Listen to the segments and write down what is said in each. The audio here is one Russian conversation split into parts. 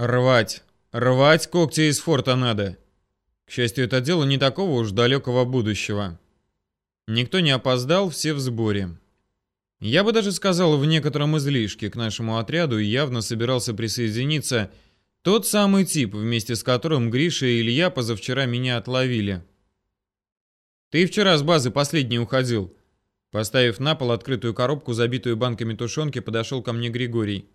Рвать. Рвать когти из форта надо. К счастью, это дело не такого уж далекого будущего. Никто не опоздал, все в сборе. Я бы даже сказал, в некотором излишке к нашему отряду явно собирался присоединиться тот самый тип, вместе с которым Гриша и Илья позавчера меня отловили. «Ты вчера с базы последний уходил». Поставив на пол открытую коробку, забитую банками тушенки, подошел ко мне Григорий.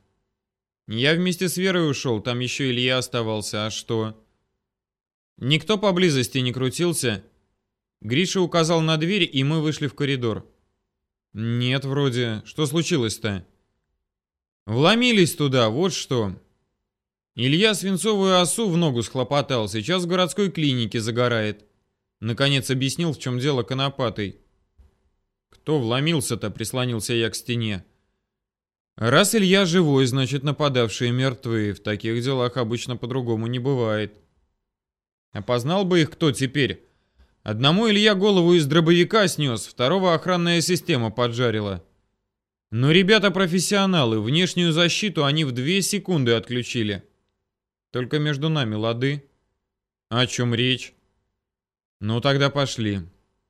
«Я вместе с Верой ушел, там еще Илья оставался, а что?» «Никто поблизости не крутился?» Гриша указал на дверь, и мы вышли в коридор. «Нет, вроде. Что случилось-то?» «Вломились туда, вот что. Илья свинцовую осу в ногу схлопотал, сейчас в городской клинике загорает. Наконец объяснил, в чем дело конопатый. Кто вломился-то, прислонился я к стене. Раз Илья живой, значит нападавшие мертвы. В таких делах обычно по-другому не бывает. Опознал бы их кто теперь? Одному Илья голову из дробовика снес, второго охранная система поджарила. Но ребята профессионалы, внешнюю защиту они в две секунды отключили. Только между нами лады. О чем речь? Ну тогда пошли.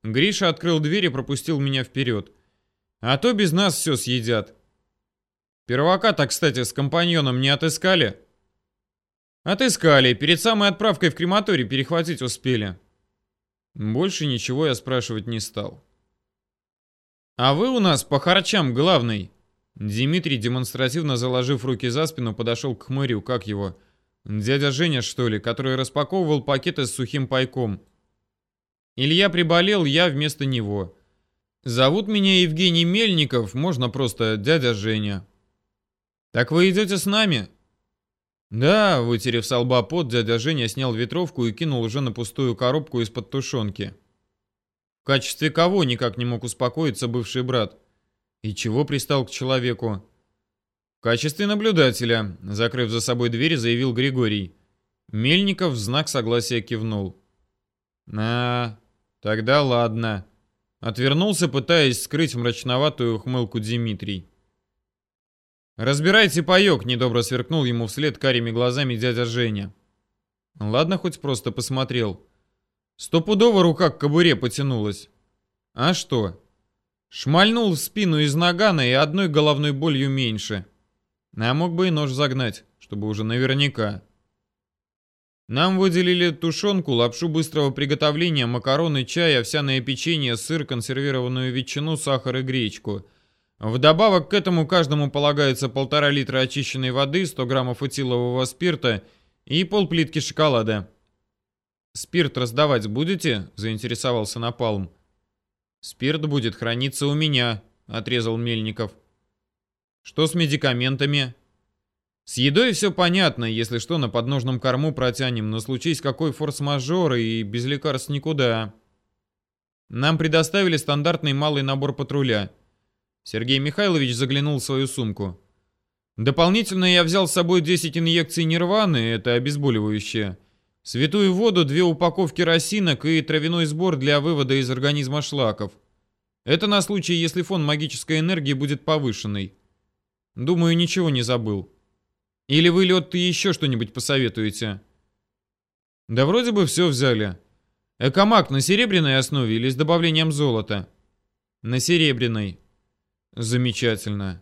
Гриша открыл дверь и пропустил меня вперед. А то без нас все съедят. Первака-то, кстати, с компаньоном не отыскали? Отыскали. Перед самой отправкой в крематорий перехватить успели. Больше ничего я спрашивать не стал. А вы у нас по харчам главный. Дмитрий, демонстративно заложив руки за спину, подошел к хмырю, как его, Дядя Женя, что ли, который распаковывал пакеты с сухим пайком. Илья приболел, я вместо него. Зовут меня Евгений Мельников, можно просто дядя Женя. Так вы идете с нами? Да, вытерев с лба пот, дядя Женя снял ветровку и кинул уже на пустую коробку из-под тушенки. В качестве кого никак не мог успокоиться бывший брат? И чего пристал к человеку? качестве наблюдателя», — закрыв за собой дверь, заявил Григорий. Мельников в знак согласия кивнул. «А, тогда ладно». Отвернулся, пытаясь скрыть мрачноватую ухмылку Дмитрий. «Разбирайте паёк», — недобро сверкнул ему вслед карими глазами дядя Женя. «Ладно, хоть просто посмотрел. Стопудово рука к кобуре потянулась. А что?» Шмальнул в спину из нагана и одной головной болью меньше. А мог бы и нож загнать, чтобы уже наверняка. Нам выделили тушенку, лапшу быстрого приготовления, макароны, чай, овсяное печенье, сыр, консервированную ветчину, сахар и гречку. Вдобавок к этому каждому полагается полтора литра очищенной воды, 100 граммов этилового спирта и полплитки шоколада. «Спирт раздавать будете?» – заинтересовался Напалм. «Спирт будет храниться у меня», – отрезал Мельников. Что с медикаментами? С едой все понятно, если что, на подножном корму протянем, но случись какой форс-мажор и без лекарств никуда. Нам предоставили стандартный малый набор патруля. Сергей Михайлович заглянул в свою сумку. Дополнительно я взял с собой 10 инъекций нирваны, это обезболивающее. Святую воду, две упаковки росинок и травяной сбор для вывода из организма шлаков. Это на случай, если фон магической энергии будет повышенный. Думаю, ничего не забыл. Или вы, Лед, еще что-нибудь посоветуете? Да вроде бы все взяли. Экомаг на серебряной основе или с добавлением золота? На серебряной. Замечательно.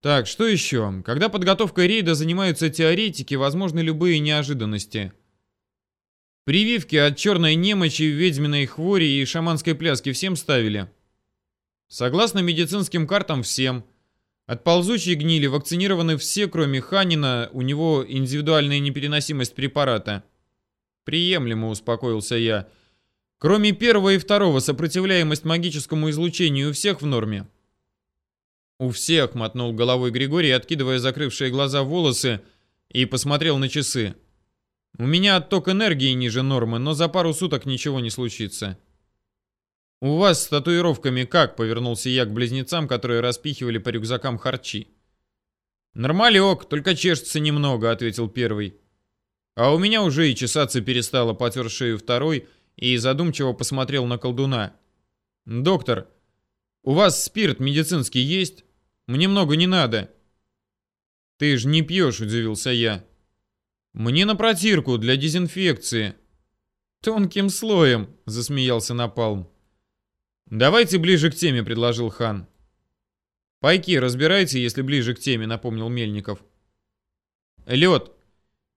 Так, что еще? Когда подготовкой рейда занимаются теоретики, возможны любые неожиданности. Прививки от черной немочи, ведьминой хвори и шаманской пляски всем ставили? Согласно медицинским картам, всем. От ползучей гнили вакцинированы все, кроме Ханина, у него индивидуальная непереносимость препарата. Приемлемо, успокоился я. Кроме первого и второго, сопротивляемость магическому излучению у всех в норме. У всех, мотнул головой Григорий, откидывая закрывшие глаза волосы, и посмотрел на часы. У меня отток энергии ниже нормы, но за пару суток ничего не случится. «У вас с татуировками как?» — повернулся я к близнецам, которые распихивали по рюкзакам харчи. «Нормалек, только чешется немного», — ответил первый. А у меня уже и чесаться перестало, потер шею второй и задумчиво посмотрел на колдуна. «Доктор, у вас спирт медицинский есть? Мне много не надо». «Ты ж не пьешь», — удивился я. Мне на протирку для дезинфекции. Тонким слоем, засмеялся Напалм. Давайте ближе к теме, предложил хан. Пайки разбирайте, если ближе к теме, напомнил Мельников. Лед,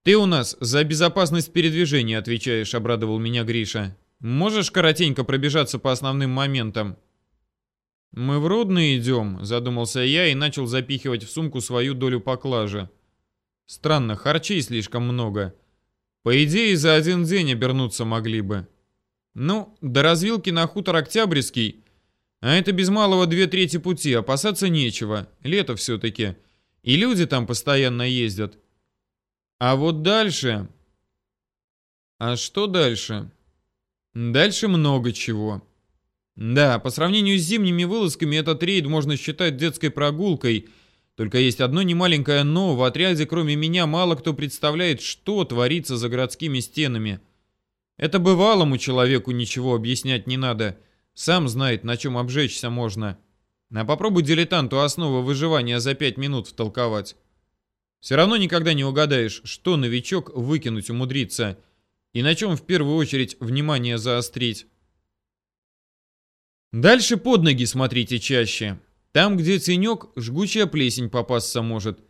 ты у нас за безопасность передвижения отвечаешь, обрадовал меня Гриша. Можешь коротенько пробежаться по основным моментам? Мы в Рудный идем, задумался я и начал запихивать в сумку свою долю поклажи. Странно, харчей слишком много. По идее, за один день обернуться могли бы. Ну, до развилки на хутор Октябрьский. А это без малого две трети пути, опасаться нечего. Лето все-таки. И люди там постоянно ездят. А вот дальше... А что дальше? Дальше много чего. Да, по сравнению с зимними вылазками этот рейд можно считать детской прогулкой — только есть одно немаленькое «но». В отряде, кроме меня, мало кто представляет, что творится за городскими стенами. Это бывалому человеку ничего объяснять не надо. Сам знает, на чем обжечься можно. А попробуй дилетанту основы выживания за пять минут втолковать. Все равно никогда не угадаешь, что новичок выкинуть умудрится. И на чем в первую очередь внимание заострить. Дальше под ноги смотрите чаще. Там, где тенек, жгучая плесень попасться может.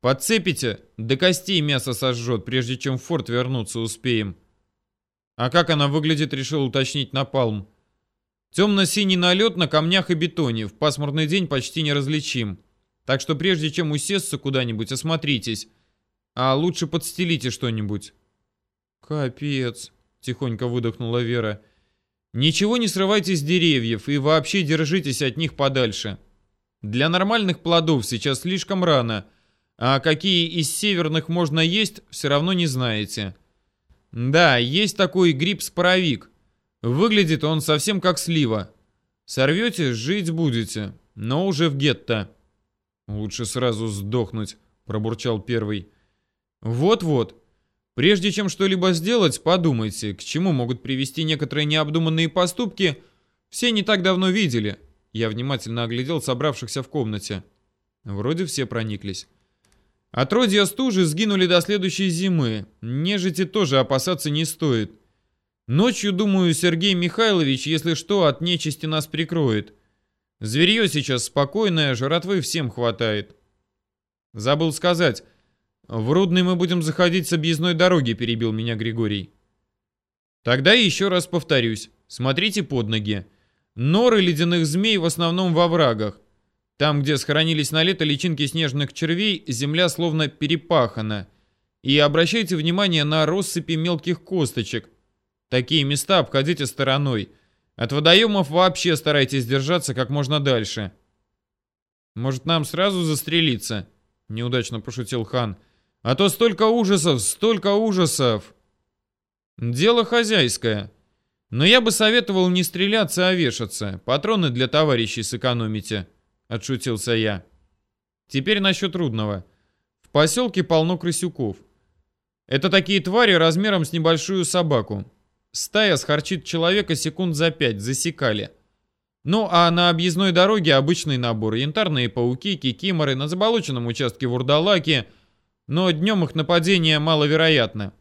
Подцепите, до костей мясо сожжет, прежде чем в форт вернуться успеем. А как она выглядит, решил уточнить Напалм. Темно-синий налет на камнях и бетоне, в пасмурный день почти неразличим. Так что прежде чем усесться куда-нибудь, осмотритесь. А лучше подстелите что-нибудь. Капец, тихонько выдохнула Вера. Ничего не срывайте с деревьев и вообще держитесь от них подальше. Для нормальных плодов сейчас слишком рано, а какие из северных можно есть, все равно не знаете. Да, есть такой гриб-споровик. Выглядит он совсем как слива. Сорвете, жить будете, но уже в гетто. Лучше сразу сдохнуть, пробурчал первый. Вот-вот. Прежде чем что-либо сделать, подумайте, к чему могут привести некоторые необдуманные поступки, все не так давно видели – я внимательно оглядел собравшихся в комнате. Вроде все прониклись. Отродья стужи сгинули до следующей зимы. Нежити тоже опасаться не стоит. Ночью, думаю, Сергей Михайлович, если что, от нечисти нас прикроет. Зверье сейчас спокойное, жратвы всем хватает. Забыл сказать. В Рудный мы будем заходить с объездной дороги, перебил меня Григорий. Тогда еще раз повторюсь. Смотрите под ноги. Норы ледяных змей в основном во врагах. Там, где сохранились на лето личинки снежных червей, земля словно перепахана. И обращайте внимание на россыпи мелких косточек. Такие места обходите стороной. От водоемов вообще старайтесь держаться как можно дальше. Может, нам сразу застрелиться? Неудачно пошутил хан. А то столько ужасов, столько ужасов. Дело хозяйское. Но я бы советовал не стреляться, а вешаться. Патроны для товарищей сэкономите, отшутился я. Теперь насчет трудного. В поселке полно крысюков. Это такие твари размером с небольшую собаку. Стая схарчит человека секунд за пять, засекали. Ну а на объездной дороге обычный набор. Янтарные пауки, кикиморы, на заболоченном участке вурдалаки. Но днем их нападение маловероятно.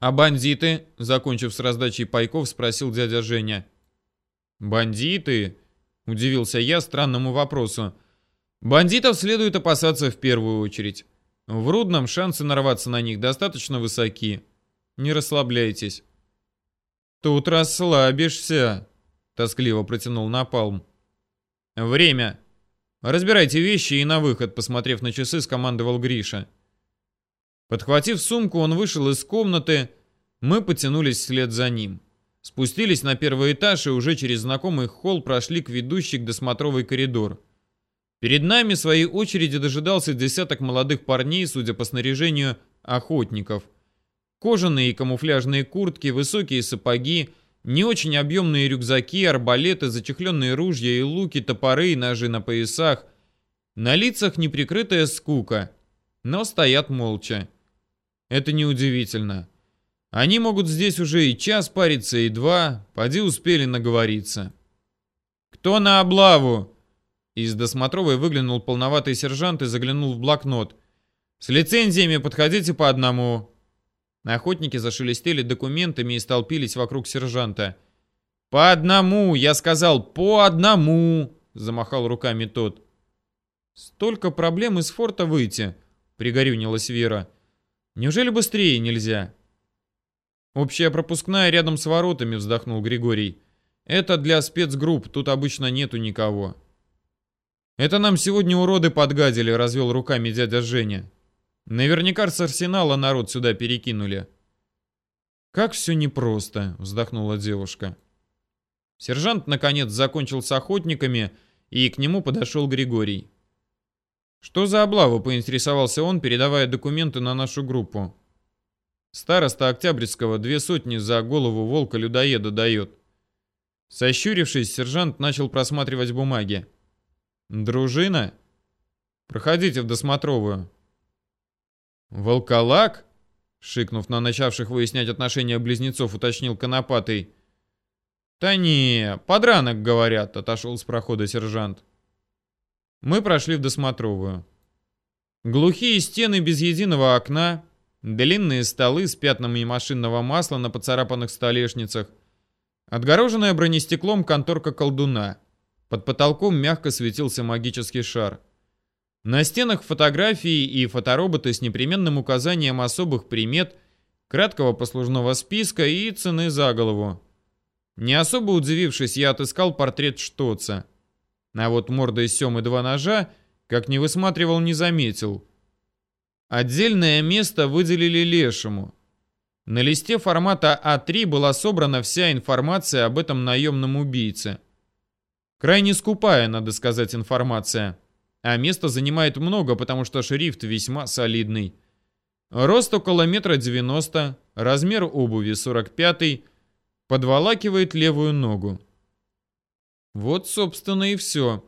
«А бандиты?» — закончив с раздачей пайков, спросил дядя Женя. «Бандиты?» — удивился я странному вопросу. «Бандитов следует опасаться в первую очередь. В Рудном шансы нарваться на них достаточно высоки. Не расслабляйтесь». «Тут расслабишься», — тоскливо протянул Напалм. «Время. Разбирайте вещи и на выход», — посмотрев на часы, скомандовал Гриша. Подхватив сумку, он вышел из комнаты. Мы потянулись вслед за ним. Спустились на первый этаж и уже через знакомый холл прошли к ведущей к досмотровый коридор. Перед нами в своей очереди дожидался десяток молодых парней, судя по снаряжению, охотников. Кожаные и камуфляжные куртки, высокие сапоги, не очень объемные рюкзаки, арбалеты, зачехленные ружья и луки, топоры и ножи на поясах. На лицах неприкрытая скука, но стоят молча. Это неудивительно. Они могут здесь уже и час париться, и два. Поди успели наговориться. «Кто на облаву?» Из досмотровой выглянул полноватый сержант и заглянул в блокнот. С лицензиями подходите по одному. Охотники зашелестели документами и столпились вокруг сержанта. «По одному, я сказал, по одному!» — замахал руками тот. «Столько проблем из форта выйти», — пригорюнилась Вера. «Неужели быстрее нельзя?» «Общая пропускная рядом с воротами», — вздохнул Григорий. «Это для спецгрупп, тут обычно нету никого». «Это нам сегодня уроды подгадили», — развел руками дядя Женя. «Наверняка с арсенала народ сюда перекинули». «Как все непросто», — вздохнула девушка. Сержант, наконец, закончил с охотниками, и к нему подошел Григорий. «Что за облава?» — поинтересовался он, передавая документы на нашу группу. Староста Октябрьского две сотни за голову волка-людоеда дает. Сощурившись, сержант начал просматривать бумаги. «Дружина? Проходите в досмотровую». «Волколак?» — шикнув на начавших выяснять отношения близнецов, уточнил Конопатый. «Да не, подранок, говорят», — отошел с прохода сержант. Мы прошли в досмотровую. Глухие стены без единого окна, длинные столы с пятнами машинного масла на поцарапанных столешницах, отгороженная бронестеклом конторка колдуна. Под потолком мягко светился магический шар. На стенах фотографии и фотороботы с непременным указанием особых примет, краткого послужного списка и цены за голову. Не особо удивившись, я отыскал портрет Штоца. А вот морда из Семы два ножа, как не высматривал, не заметил. Отдельное место выделили Лешему. На листе формата А3 была собрана вся информация об этом наемном убийце. Крайне скупая, надо сказать, информация. А место занимает много, потому что шрифт весьма солидный. Рост около метра девяносто, размер обуви 45 подволакивает левую ногу. Вот, собственно, и все.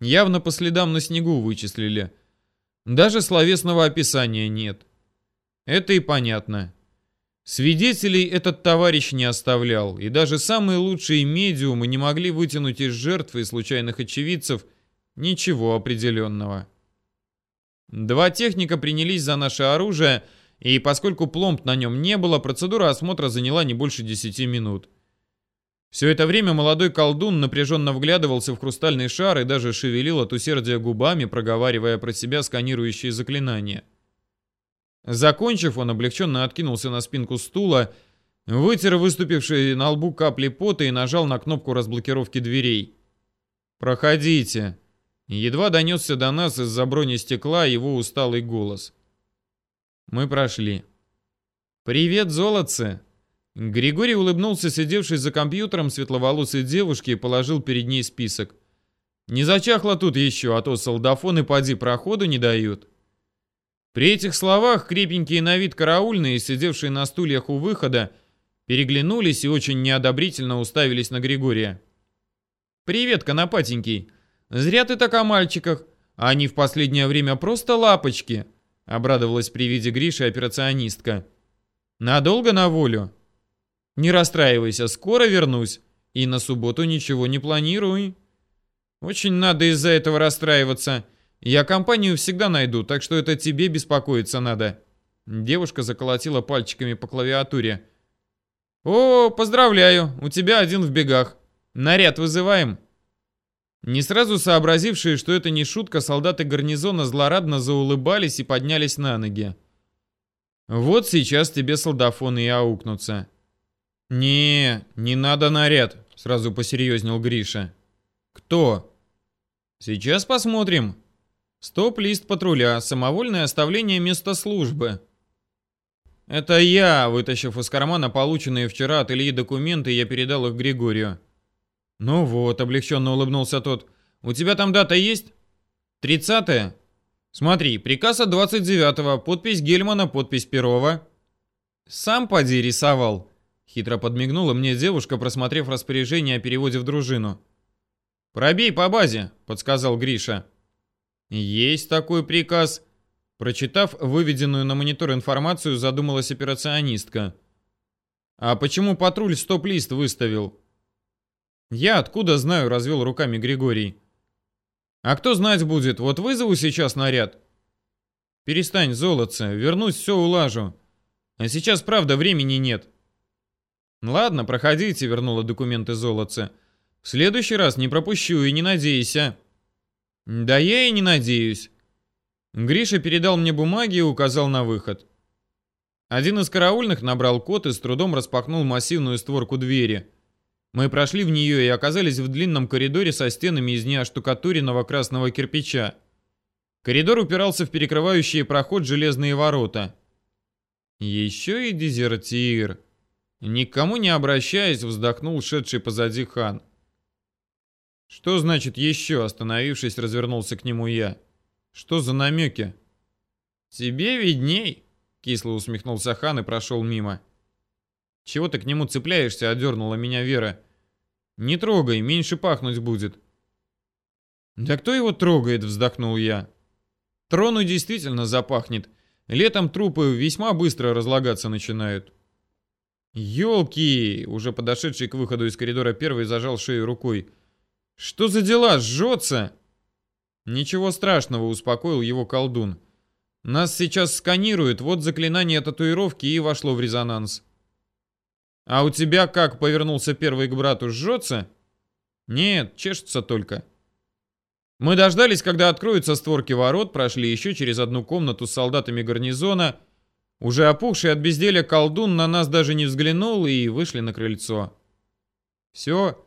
Явно по следам на снегу вычислили. Даже словесного описания нет. Это и понятно. Свидетелей этот товарищ не оставлял, и даже самые лучшие медиумы не могли вытянуть из жертв и случайных очевидцев ничего определенного. Два техника принялись за наше оружие, и поскольку пломб на нем не было, процедура осмотра заняла не больше 10 минут. Все это время молодой колдун напряженно вглядывался в хрустальный шар и даже шевелил от усердия губами, проговаривая про себя сканирующие заклинания. Закончив, он облегченно откинулся на спинку стула, вытер выступившие на лбу капли пота и нажал на кнопку разблокировки дверей. «Проходите!» Едва донесся до нас из-за брони стекла его усталый голос. Мы прошли. «Привет, золотце!» Григорий улыбнулся сидевшей за компьютером светловолосой девушке и положил перед ней список. «Не зачахло тут еще, а то солдафоны поди проходу не дают». При этих словах крепенькие на вид караульные, сидевшие на стульях у выхода, переглянулись и очень неодобрительно уставились на Григория. «Привет, конопатенький. Зря ты так о мальчиках. Они в последнее время просто лапочки», — обрадовалась при виде Гриши операционистка. «Надолго на волю?» Не расстраивайся, скоро вернусь. И на субботу ничего не планирую. Очень надо из-за этого расстраиваться. Я компанию всегда найду, так что это тебе беспокоиться надо. Девушка заколотила пальчиками по клавиатуре. О, поздравляю, у тебя один в бегах. Наряд вызываем. Не сразу сообразившие, что это не шутка, солдаты гарнизона злорадно заулыбались и поднялись на ноги. Вот сейчас тебе солдафоны и аукнутся. «Не, не надо наряд», — сразу посерьезнел Гриша. «Кто?» «Сейчас посмотрим. Стоп-лист патруля, самовольное оставление места службы». «Это я», вытащив из кармана полученные вчера от Ильи документы, я передал их Григорию. «Ну вот», — облегченно улыбнулся тот. «У тебя там дата есть?» «Тридцатая?» «Смотри, приказ от 29-го, подпись Гельмана, подпись Перова». «Сам поди рисовал», Хитро подмигнула мне девушка, просмотрев распоряжение о переводе в дружину. «Пробей по базе», — подсказал Гриша. «Есть такой приказ». Прочитав выведенную на монитор информацию, задумалась операционистка. «А почему патруль стоп-лист выставил?» «Я откуда знаю?» — развел руками Григорий. «А кто знать будет? Вот вызову сейчас наряд». Перестань, золотце, вернусь, все улажу. А сейчас, правда, времени нет. Ладно, проходите, вернула документы золотце. В следующий раз не пропущу и не надейся. Да я и не надеюсь. Гриша передал мне бумаги и указал на выход. Один из караульных набрал код и с трудом распахнул массивную створку двери. Мы прошли в нее и оказались в длинном коридоре со стенами из неоштукатуренного красного кирпича. Коридор упирался в перекрывающие проход железные ворота. Еще и дезертир. Никому не обращаясь, вздохнул шедший позади хан. Что значит еще, остановившись, развернулся к нему я. Что за намеки? Тебе видней, кисло усмехнулся хан и прошел мимо. Чего ты к нему цепляешься, одернула меня Вера. Не трогай, меньше пахнуть будет. Да кто его трогает, вздохнул я. Трону действительно запахнет. Летом трупы весьма быстро разлагаться начинают. Ёлки! Уже подошедший к выходу из коридора первый зажал шею рукой. Что за дела? Жжется! Ничего страшного, успокоил его колдун. Нас сейчас сканируют, вот заклинание татуировки и вошло в резонанс. А у тебя как повернулся первый к брату, жжется? Нет, чешется только. Мы дождались, когда откроются створки ворот, прошли еще через одну комнату с солдатами гарнизона. Уже опухший от безделия колдун на нас даже не взглянул и вышли на крыльцо. Все.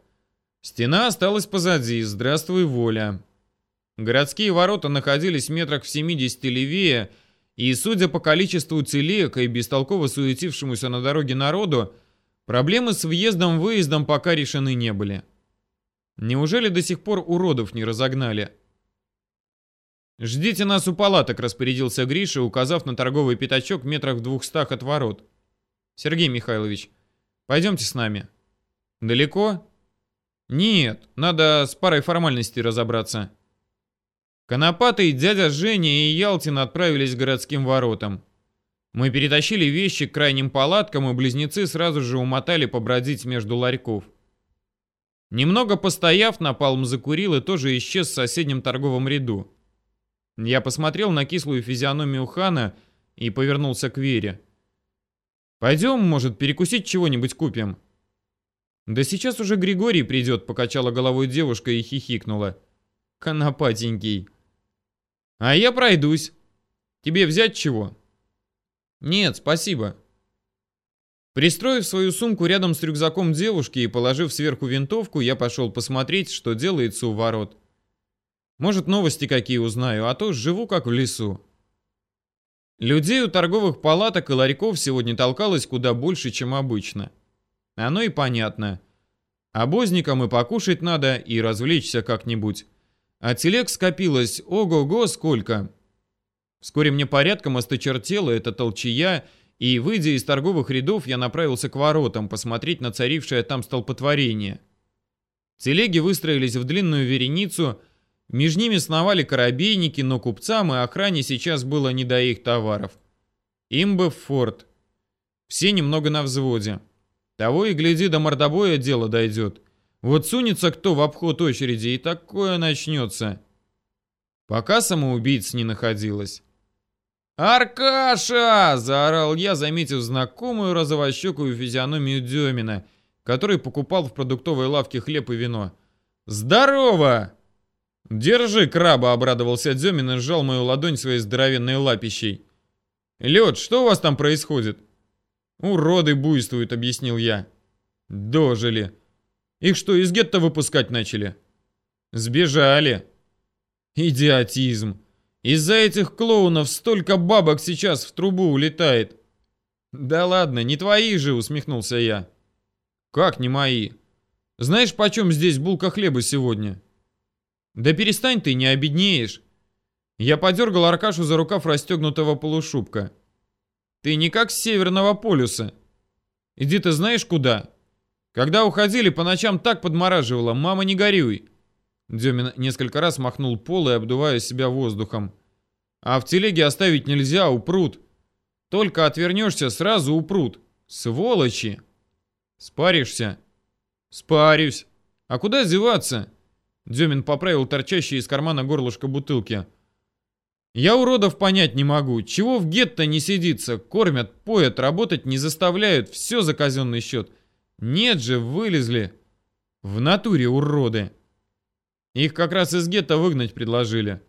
Стена осталась позади. Здравствуй, воля. Городские ворота находились в метрах в 70 левее, и, судя по количеству телег и бестолково суетившемуся на дороге народу, проблемы с въездом-выездом пока решены не были. Неужели до сих пор уродов не разогнали? «Ждите нас у палаток», — распорядился Гриша, указав на торговый пятачок метрах в двухстах от ворот. «Сергей Михайлович, пойдемте с нами». «Далеко?» «Нет, надо с парой формальностей разобраться». Конопатый, дядя Женя и Ялтин отправились к городским воротам. Мы перетащили вещи к крайним палаткам, и близнецы сразу же умотали побродить между ларьков. Немного постояв, Напалм закурил и тоже исчез в соседнем торговом ряду. Я посмотрел на кислую физиономию хана и повернулся к Вере. «Пойдем, может, перекусить чего-нибудь купим?» «Да сейчас уже Григорий придет», — покачала головой девушка и хихикнула. «Конопатенький». «А я пройдусь. Тебе взять чего?» «Нет, спасибо». Пристроив свою сумку рядом с рюкзаком девушки и положив сверху винтовку, я пошел посмотреть, что делается у ворот. Может, новости какие узнаю, а то живу как в лесу. Людей у торговых палаток и ларьков сегодня толкалось куда больше, чем обычно. Оно и понятно. Обозникам и покушать надо, и развлечься как-нибудь. А телег скопилось ого-го сколько. Вскоре мне порядком осточертела эта толчья, и, выйдя из торговых рядов, я направился к воротам посмотреть на царившее там столпотворение. Телеги выстроились в длинную вереницу, между ними сновали корабейники, но купцам и охране сейчас было не до их товаров. Им бы в форт. Все немного на взводе. Того и гляди, до мордобоя дело дойдет. Вот сунется кто в обход очереди, и такое начнется. Пока самоубийц не находилось. «Аркаша!» – заорал я, заметив знакомую розовощекую физиономию Демина, который покупал в продуктовой лавке хлеб и вино. «Здорово!» «Держи, краба!» – обрадовался Демин и сжал мою ладонь своей здоровенной лапищей. «Лед, что у вас там происходит?» «Уроды буйствуют», — объяснил я. «Дожили. Их что, из гетто выпускать начали?» «Сбежали». «Идиотизм. Из-за этих клоунов столько бабок сейчас в трубу улетает. Да ладно, не твои же, усмехнулся я. Как не мои? Знаешь, почем здесь булка хлеба сегодня? Да перестань ты, не обеднеешь. Я подергал Аркашу за рукав расстегнутого полушубка. Ты не как с Северного полюса. Иди ты знаешь куда? Когда уходили, по ночам так подмораживало, мама не горюй. Демин несколько раз махнул пол и обдувая себя воздухом. «А в телеге оставить нельзя, упрут. Только отвернешься, сразу упрут. Сволочи!» «Спаришься?» «Спарюсь. А куда зеваться?» Демин поправил торчащий из кармана горлышко бутылки. Я уродов понять не могу. Чего в гетто не сидится? Кормят, поят, работать не заставляют. Все за казенный счет. Нет же, вылезли. В натуре уроды. Их как раз из гетто выгнать предложили.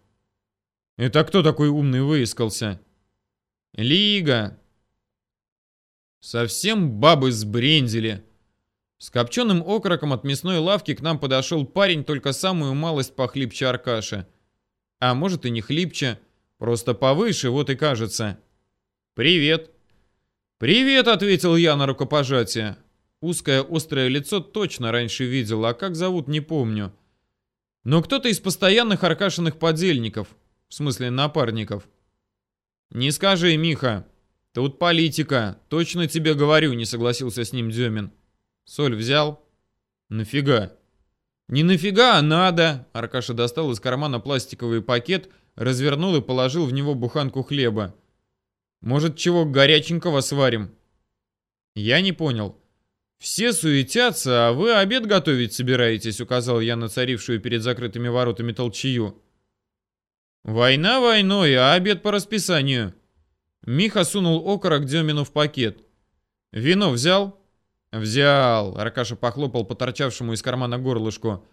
Это кто такой умный выискался? Лига. Совсем бабы сбрендили. С копченым окороком от мясной лавки к нам подошел парень, только самую малость похлипче Аркаша. А может и не хлипче. Просто повыше, вот и кажется. «Привет!» «Привет!» — ответил я на рукопожатие. Узкое острое лицо точно раньше видел, а как зовут не помню. Но кто-то из постоянных Аркашиных подельников. В смысле напарников. «Не скажи, Миха. Тут политика. Точно тебе говорю», — не согласился с ним Демин. «Соль взял?» «Нафига?» «Не нафига, а надо!» Аркаша достал из кармана пластиковый пакет — развернул и положил в него буханку хлеба. «Может, чего горяченького сварим?» Я не понял. «Все суетятся, а вы обед готовить собираетесь», указал я на царившую перед закрытыми воротами толчью. «Война войной, а обед по расписанию». Миха сунул окорок Демину в пакет. «Вино взял?» «Взял», — Аркаша похлопал по торчавшему из кармана горлышку.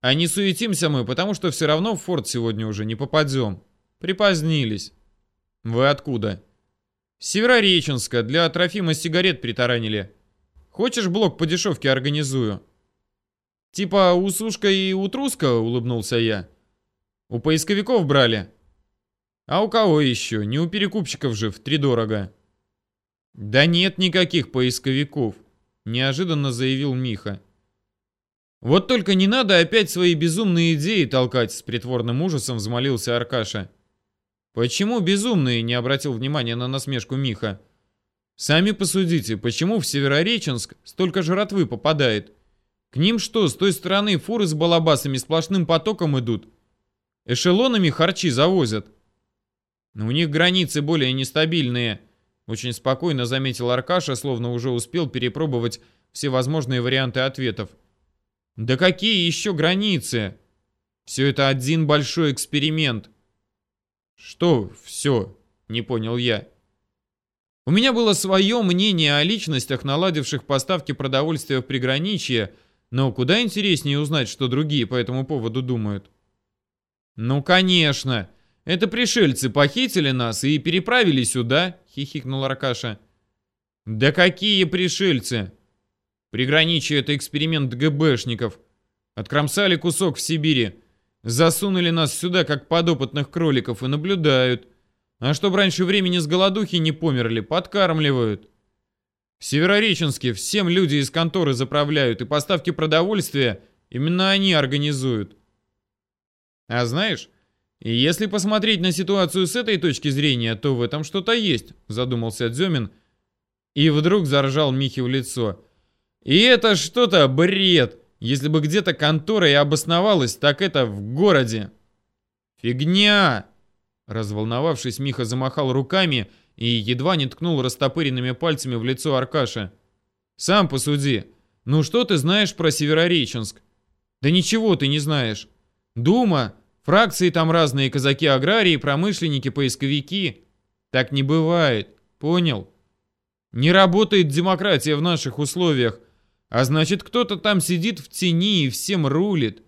А не суетимся мы, потому что все равно в форт сегодня уже не попадем. Припозднились. Вы откуда? Северореченска. Для Трофима сигарет притаранили. Хочешь блок по дешевке организую? Типа усушка и утруска, улыбнулся я. У поисковиков брали. А у кого еще? Не у перекупщиков же, в втридорого. Да нет никаких поисковиков, неожиданно заявил Миха. «Вот только не надо опять свои безумные идеи толкать», — с притворным ужасом взмолился Аркаша. «Почему безумные?» — не обратил внимания на насмешку Миха. «Сами посудите, почему в Северореченск столько жратвы попадает? К ним что, с той стороны фуры с балабасами сплошным потоком идут? Эшелонами харчи завозят?» «У них границы более нестабильные», — очень спокойно заметил Аркаша, словно уже успел перепробовать все возможные варианты ответов. Да какие еще границы? Все это один большой эксперимент. Что все? Не понял я. У меня было свое мнение о личностях, наладивших поставки продовольствия в приграничье, но куда интереснее узнать, что другие по этому поводу думают. Ну, конечно. Это пришельцы похитили нас и переправили сюда, хихикнул Аркаша. Да какие пришельцы? Приграничье — это эксперимент ГБшников. Откромсали кусок в Сибири. Засунули нас сюда, как подопытных кроликов, и наблюдают. А чтобы раньше времени с голодухи не померли, подкармливают. В Северореченске всем люди из конторы заправляют, и поставки продовольствия именно они организуют. А знаешь, если посмотреть на ситуацию с этой точки зрения, то в этом что-то есть, задумался Дзюмин. И вдруг заржал Михи в лицо. И это что-то бред. Если бы где-то контора и обосновалась, так это в городе. Фигня! Разволновавшись, Миха замахал руками и едва не ткнул растопыренными пальцами в лицо Аркаша. «Сам посуди. Ну что ты знаешь про Северореченск?» «Да ничего ты не знаешь. Дума, фракции там разные, казаки-аграрии, промышленники, поисковики. Так не бывает. Понял? Не работает демократия в наших условиях. А значит, кто-то там сидит в тени и всем рулит.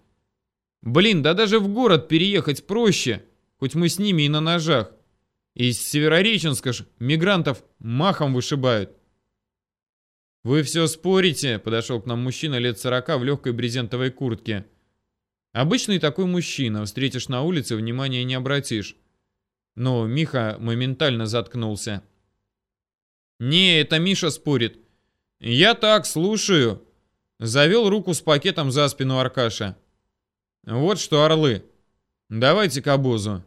Блин, да даже в город переехать проще, хоть мы с ними и на ножах. Из Северореченска ж мигрантов махом вышибают. «Вы все спорите», — подошел к нам мужчина лет сорока в легкой брезентовой куртке. Обычный такой мужчина, встретишь на улице, внимания не обратишь. Но Миха моментально заткнулся. «Не, это Миша спорит. «Я так, слушаю», — завел руку с пакетом за спину Аркаша. «Вот что, орлы, давайте к обозу».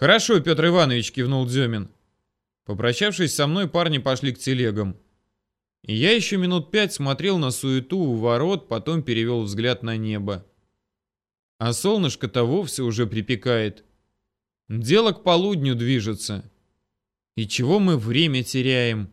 «Хорошо, Петр Иванович», — кивнул Дземин. Попрощавшись со мной, парни пошли к телегам. И я еще минут пять смотрел на суету у ворот, потом перевел взгляд на небо. А солнышко-то вовсе уже припекает. Дело к полудню движется. И чего мы время теряем?»